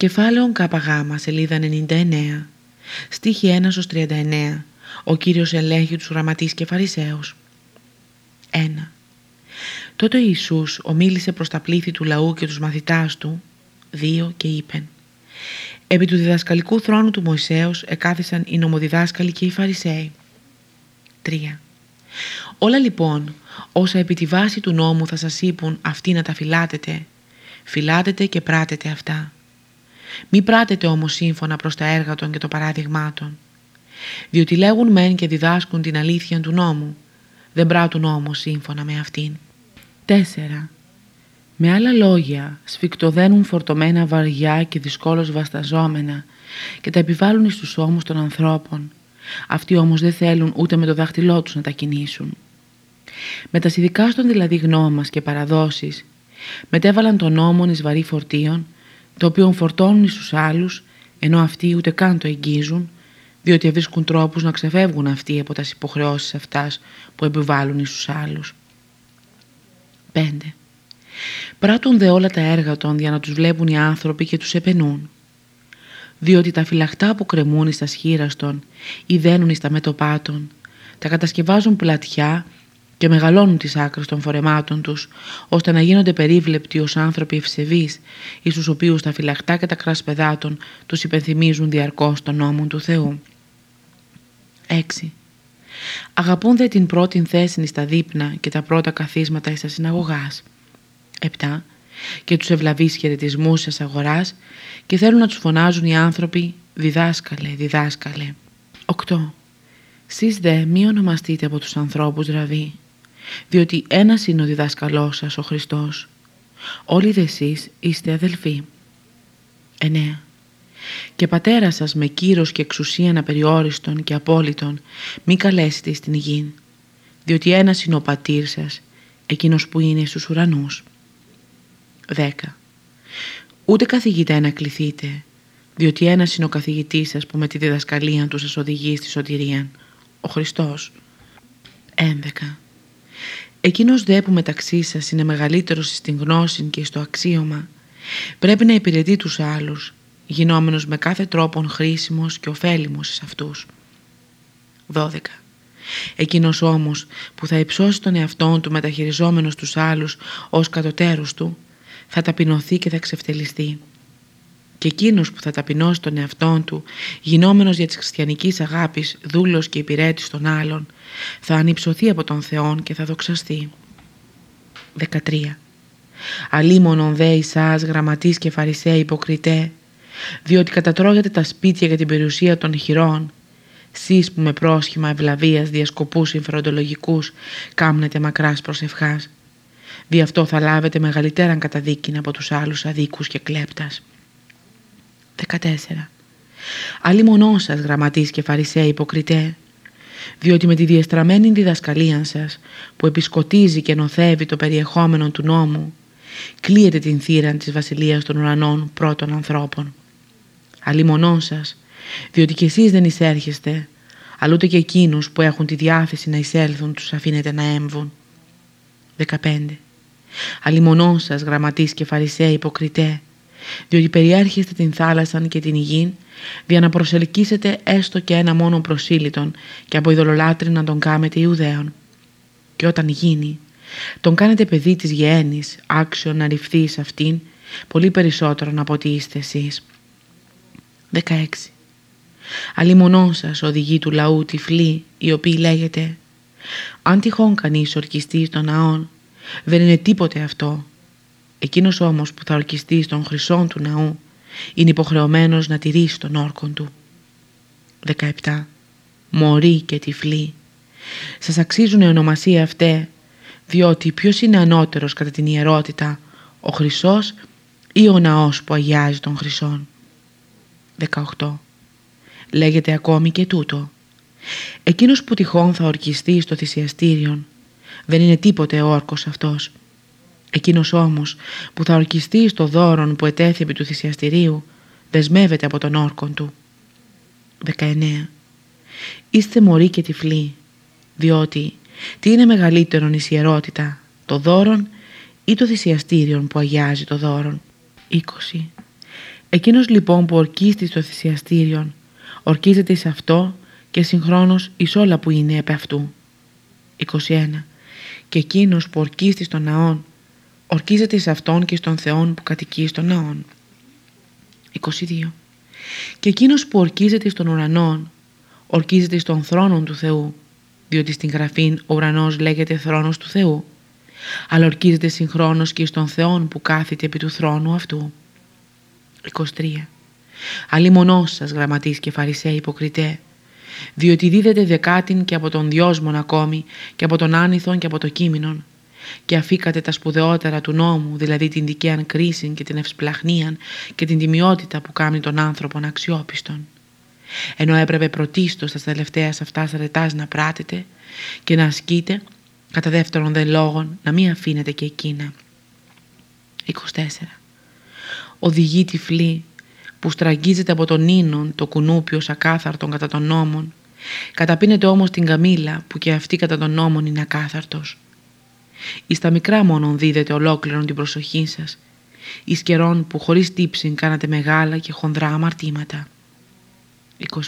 Κεφάλαιο ΚΓ, σελίδα 99, στίχη 1 39. Ο Κύριος ελέγχει τους γραμματείς και φαρισαίους. 1. Τότε ο Ιησούς ομίλησε προς τα πλήθη του λαού και τους μαθητάς του, 2 και είπεν Επί του διδασκαλικού θρόνου του Μωυσέως εκάθισαν οι νομοδιδάσκαλοι και οι Φαρισαίοι. 3. Όλα λοιπόν όσα επί τη βάση του νόμου θα σας είπουν αυτοί να τα φυλάτετε, φυλάτετε και πράτετε αυτά. Μη πράτετε όμως σύμφωνα προς τα έργα των και το παράδειγμά των. Διότι λέγουν μεν και διδάσκουν την αλήθεια του νόμου, δεν πράττουν όμως σύμφωνα με αυτήν. 4. Με άλλα λόγια, σφιχτοδένουν φορτωμένα βαριά και δυσκόλως βασταζόμενα και τα επιβάλλουν εις τους ώμους των ανθρώπων. Αυτοί όμως δεν θέλουν ούτε με το δάχτυλό τους να τα κινήσουν. Με τα στον δηλαδή γνώμας και παραδόσεις, μετέβαλαν τον νόμο εις βαρύ φορτίων το οποίο φορτώνουν στους άλλους, ενώ αυτοί ούτε καν το εγγίζουν, διότι βρίσκουν τρόπους να ξεφεύγουν αυτοί από τις υποχρεώσεις αυτάς που επιβάλλουν στους άλλους. 5. Πράττουν δε όλα τα έργα των για να τους βλέπουν οι άνθρωποι και τους επενούν. Διότι τα φυλαχτά που κρεμούν εις τα σχήραστον ή δένουν εις τα μέτωπά τα κατασκευάζουν πλατιά και μεγαλώνουν τις άκρες των φορεμάτων τους, ώστε να γίνονται περίβλεπτοι ως άνθρωποι ευσεβείς, εις τους οποίους τα φυλαχτά και τα κρασπεδάτων τους υπενθυμίζουν διαρκώς τον νόμο του Θεού. 6. Αγαπούν δε την πρώτη θέση στα δείπνα και τα πρώτα καθίσματα εις τα συναγωγάς. 7. Και τους ευλαβείς χαιρετισμούς της αγοράς και θέλουν να τους φωνάζουν οι άνθρωποι «Διδάσκαλε, διδάσκαλε». 8. Σεις δε μη ονομαστείτε από τους ανθρώπους ραβή, διότι ένας είναι ο διδάσκαλός σας ο Χριστός. Όλοι δε εσείς είστε αδελφοί. 9. Και πατέρα σας με κύρος και εξουσίαν απεριόριστον και απόλυτον μη καλέσετε στην γη, διότι ένας είναι ο πατήρ σας, εκείνος που είναι στους ουρανούς. 10. Ούτε καθηγητέ να κληθείτε, διότι ένας είναι ο καθηγητής σας που με τη διδασκαλία του σας οδηγεί στη σωτηρία, ο Χριστός. 11. Εκείνος δε που μεταξύ σας είναι μεγαλύτερος στην γνώση και στο αξίωμα, πρέπει να υπηρετεί τους άλλους, γινόμενος με κάθε τρόπον χρήσιμος και ωφέλιμος σε αυτούς. 12. Εκείνος όμως που θα υψώσει τον εαυτόν του μεταχειριζόμενος τους άλλους ως κατωτέρους του, θα ταπεινωθεί και θα ξεφτελιστεί. Και εκείνος που θα ταπεινώσει τον εαυτόν του, γινόμενος για της χριστιανικής αγάπης, δούλος και υπηρέτης των άλλων, θα ανυψωθεί από τον Θεόν και θα δοξαστεί. 13. Αλίμονον δε Ισάς γραμματείς και φαρισαίοι υποκριτέ, διότι κατατρώγεται τα σπίτια για την περιουσία των χειρών, σεις που με πρόσχημα ευλαβίας διασκοπούς συμφεροντολογικούς κάμνετε μακράς προσευχάς. Δι' αυτό θα λάβετε μεγαλύτεραν καταδίκη από τους άλλους αδίκους και κλέπτας. 14. Αλλή σας γραμματείς και φαρισαίοι υποκριτέ, διότι με τη διεστραμμένη διδασκαλία σας που επισκοτίζει και νοθεύει το περιεχόμενο του νόμου, κλείεται την θύρα της βασιλείας των ουρανών πρώτων ανθρώπων. Αλλή σας, διότι κι εσείς δεν εισέρχεστε, αλλά ούτε και εκείνους που έχουν τη διάθεση να εισέλθουν τους αφήνετε να έμβουν. 15. Αλλημονών σας γραμματείς και φαρισαίοι υποκριτέ, διότι περιέρχεστε την θάλασσαν και την υγιήν, για να προσελκύσετε έστω και ένα μόνο προσήλυτον και από ειδωλολάτρη να τον κάμετε Ιουδαίων. Και όταν γίνει, τον κάνετε παιδί της γέννης, άξιο να ρηφθεί σε αυτήν, πολύ περισσότερο από ό,τι είστε εσείς. 16. Αλλημονών σας οδηγεί του λαού τυφλή, η οποία λέγεται «Αν τυχόν κανείς ορκιστεί στον ναόν, δεν είναι τίποτε αυτό. Εκείνος όμως που θα ορκιστεί στον χρυσό του ναού είναι υποχρεωμένος να τηρήσει τον όρκον του. 17. Μωρή και τυφλή. Σας αξίζουν η ονομασία αυτές, διότι ποιος είναι ανώτερος κατά την ιερότητα, ο χρυσός ή ο ναός που αγιάζει τον χρυσόν. 18. Λέγεται ακόμη και τούτο. Εκείνος που τυχόν θα ορκιστεί στο θυσιαστήριον δεν είναι τίποτε όρκος αυτός. Εκείνος όμως που θα ορκιστεί στο δώρον που ετέθη επί του θυσιαστηρίου δεσμεύεται από τον όρκον του. 19. Είστε μωροί και τυφλοί, διότι τι είναι μεγαλύτερον η σιερότητα, το δώρον ή το θυσιαστήριον που αγιάζει το δώρον; 20. Εκείνος λοιπόν που ορκίστη στο θυσιαστήριον, ορκίζεται σε αυτό και συγχρόνως εις όλα που είναι επ' αυτού. 21. Και εκείνος που ορκίστη στον ναόν, ορκίζεται σε αυτόν και στον Θεόν που κατοικεί στον ναόν. 22. Και εκείνος που ορκίζεται στον ουρανόν, ορκίζεται στον θρόνο του Θεού, διότι στην Γραφήν ο ουρανός λέγεται θρόνος του Θεού, αλλά ορκίζεται συγχρόνως και στον Θεόν που κάθεται επί του θρόνου αυτού. 23. Αλλή μονός σας γραμματείς και φαρισαίοι υποκριτέ, διότι δίδεται δεκάτην και από τον δυόσμον ακόμη και από τον άνηθον και από το κείμενον και αφήκατε τα σπουδαιότερα του νόμου, δηλαδή την δικαίαν κρίση και την ευσπλαχνίαν και την τιμιότητα που κάνει τον άνθρωπον αξιόπιστον. Ενώ έπρεπε πρωτίστως στα τελευταία αυτά αρετάς να πράτετε και να ασκείτε, κατά δεύτερον δε λόγων να μην αφήνετε και εκείνα. 24. Οδηγεί τυφλή που στραγγίζεται από τον ίνον το κουνούπι ως ακάθαρτον κατά των νόμων, καταπίνεται όμως την καμήλα που και αυτή κατά των νόμων είναι ακάθαρτος. Εις τα μικρά μόνον δίδεται ολόκληρον την προσοχή σας, εις καιρών που χωρίς τύψη κάνατε μεγάλα και χονδρά αμαρτήματα.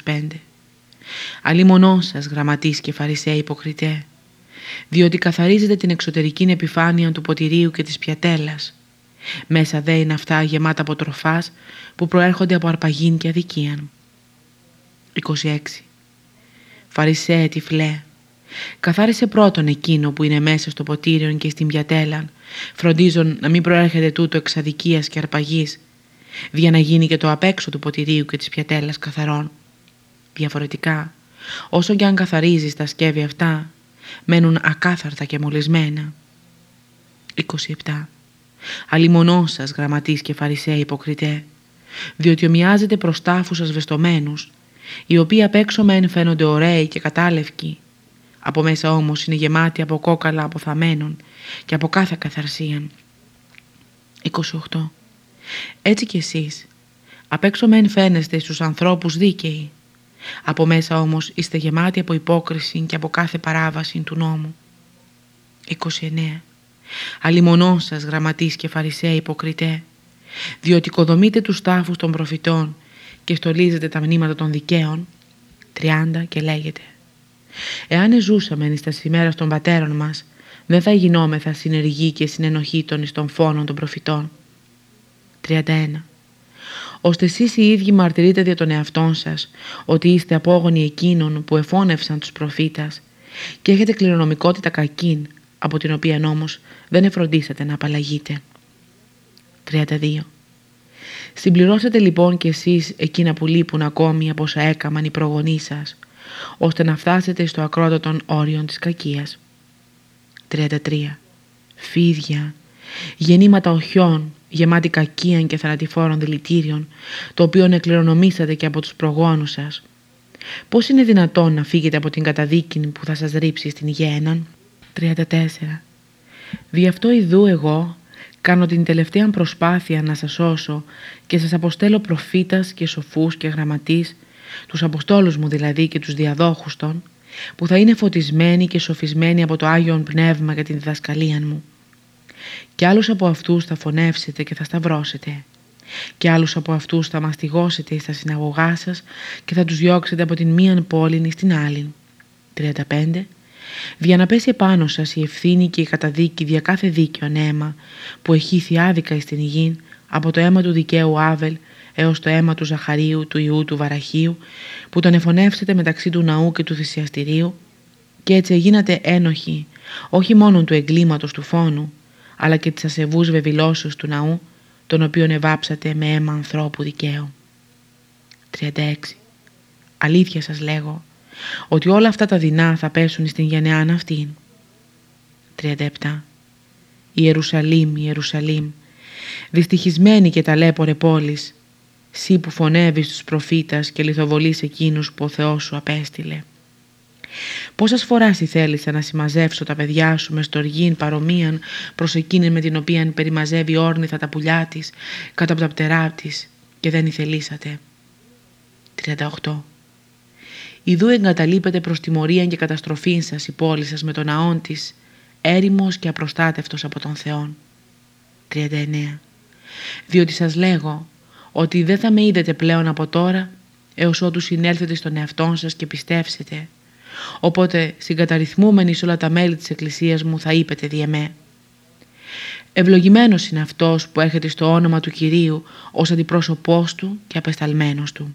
25. Αλλή μονό σας γραμματείς και φαρισαίοι υποκριτέ, διότι καθαρίζετε την εξωτερική επιφάνεια του ποτηρίου και της πιατέλας. Μέσα δε είναι αυτά γεμάτα από τροφάς που προέρχονται από αρπαγήν και αδικίαν. 26. Φαρισαίε τυφλέ, καθάρισε πρώτον εκείνο που είναι μέσα στο ποτήριο και στην πιατέλα, φροντίζον να μην προέρχεται τούτο εξ αδικίας και αρπαγής, για να γίνει και το απέξω του ποτηρίου και της πιατέλας καθαρόν. Διαφορετικά, όσο και αν καθαρίζεις τα σκεύη αυτά, μένουν ακάθαρτα και μολυσμένα. 27. Αλλημονό σας γραμματείς και φαρισαίοι υποκριτέ, διότι ομοιάζεται προς τάφους σας βεστομένους, οι οποίοι απ' έξω μεν φαίνονται ωραίοι και κατάλευκοι, από μέσα όμως είναι γεμάτοι από κόκαλα αποθαμένων και από κάθε καθαρσίαν. 28. Έτσι κι εσείς, απ' έξω μεν φαίνεστε στους ανθρώπους δίκαιοι, από μέσα όμως είστε γεμάτοι από υπόκριση και από κάθε παράβαση του νόμου. 29. Αλλημονό σας γραμματείς και φαρισαίοι υποκριτέ, διότι οικοδομείτε τους τάφους των προφητών και στολίζετε τα μνήματα των δικαίων. 30 και λέγεται. Εάν ζούσαμε στα ημέρας των πατέρων μας, δεν θα γινόμεθα συνεργοί και συνενοχή των εις των φόνων των προφητών. 31 ώστε εσείς οι ίδιοι μαρτυρείτε δια των εαυτών σας ότι είστε απόγονοι εκείνων που εφώνευσαν τους προφήτας και έχετε κληρονομικότητα κακήν από την οποία όμως δεν εφροντίσατε να απαλλαγείτε. 32. Συμπληρώσατε λοιπόν κι εσείς εκείνα που λείπουν ακόμη από όσα έκαμαν οι προγονείς σας, ώστε να φτάσετε στο ακρότατον όριον της κακίας. 33. Φίδια, γεννήματα οχιών, γεμάτη κακίαν και θανατηφόρων δηλητήριων, το οποίο εκληρονομήσατε και από τους προγόνους σας. Πώς είναι δυνατόν να φύγετε από την καταδίκη που θα σας ρίψει στην γέναν. 34. Δι' αυτό ειδού εγώ κάνω την τελευταία προσπάθεια να σας σώσω και σας αποστέλω προφήτας και σοφούς και γραμματείς, τους αποστόλους μου δηλαδή και τους διαδόχους των, που θα είναι φωτισμένοι και σοφισμένοι από το Άγιον Πνεύμα για την διδασκαλία μου και άλλους από αυτούς θα φωνεύσετε και θα σταυρώσετε και άλλους από αυτούς θα μαστιγώσετε στα συναγωγά σας και θα τους διώξετε από την μίαν πόλη στην άλλη. 35. Για να πέσει επάνω σας η ευθύνη και η καταδίκη δια κάθε δίκαιο αίμα που έχει άδικα στην υγιή από το αίμα του δικαίου Άβελ έως το αίμα του Ζαχαρίου, του Ιού, του Βαραχίου που τον εφωνεύσετε μεταξύ του ναού και του θυσιαστηρίου και έτσι γίνατε ένοχοι όχι μόνο του εγκλήματος του φόνου αλλά και της ασεβούς βεβηλώσεως του ναού, τον οποίον εβάψατε με αίμα ανθρώπου δικαίου. 36. Αλήθεια σας λέγω, ότι όλα αυτά τα δεινά θα πέσουν στην γενεάν αυτήν. 37. Ιερουσαλήμ, Ιερουσαλήμ, δυστυχισμένη και ταλέπορε πόλης, σύ που φωνεύεις τους προφήτας και λιθοβολείς εκείνους που ο Θεός σου απέστειλε. Πόσες φοράς θέλησα να συμμαζεύσω τα παιδιά σου μες στοργήν παρομοίαν προς εκείνη με την οποία περιμαζεύει όρνηθα τα πουλιά της κάτω από τα πτερά της και δεν ηθελήσατε. 38. Ιδού εγκαταλείπετε προς τιμωρία και καταστροφή σας η πόλη σας με τον ναόν της, έρημος και απροστάτευτος από τον Θεόν. 39. Διότι σας λέγω ότι δεν θα με είδετε πλέον από τώρα έως ότου συνέλθετε στον εαυτό σας και πιστεύσετε. Οπότε συγκαταρρυθμούμενοι σε όλα τα μέλη της Εκκλησίας μου θα είπετε διεμέ. Ευλογημένος είναι αυτός που έρχεται στο όνομα του Κυρίου ως αντιπρόσωπός του και απεσταλμένος του.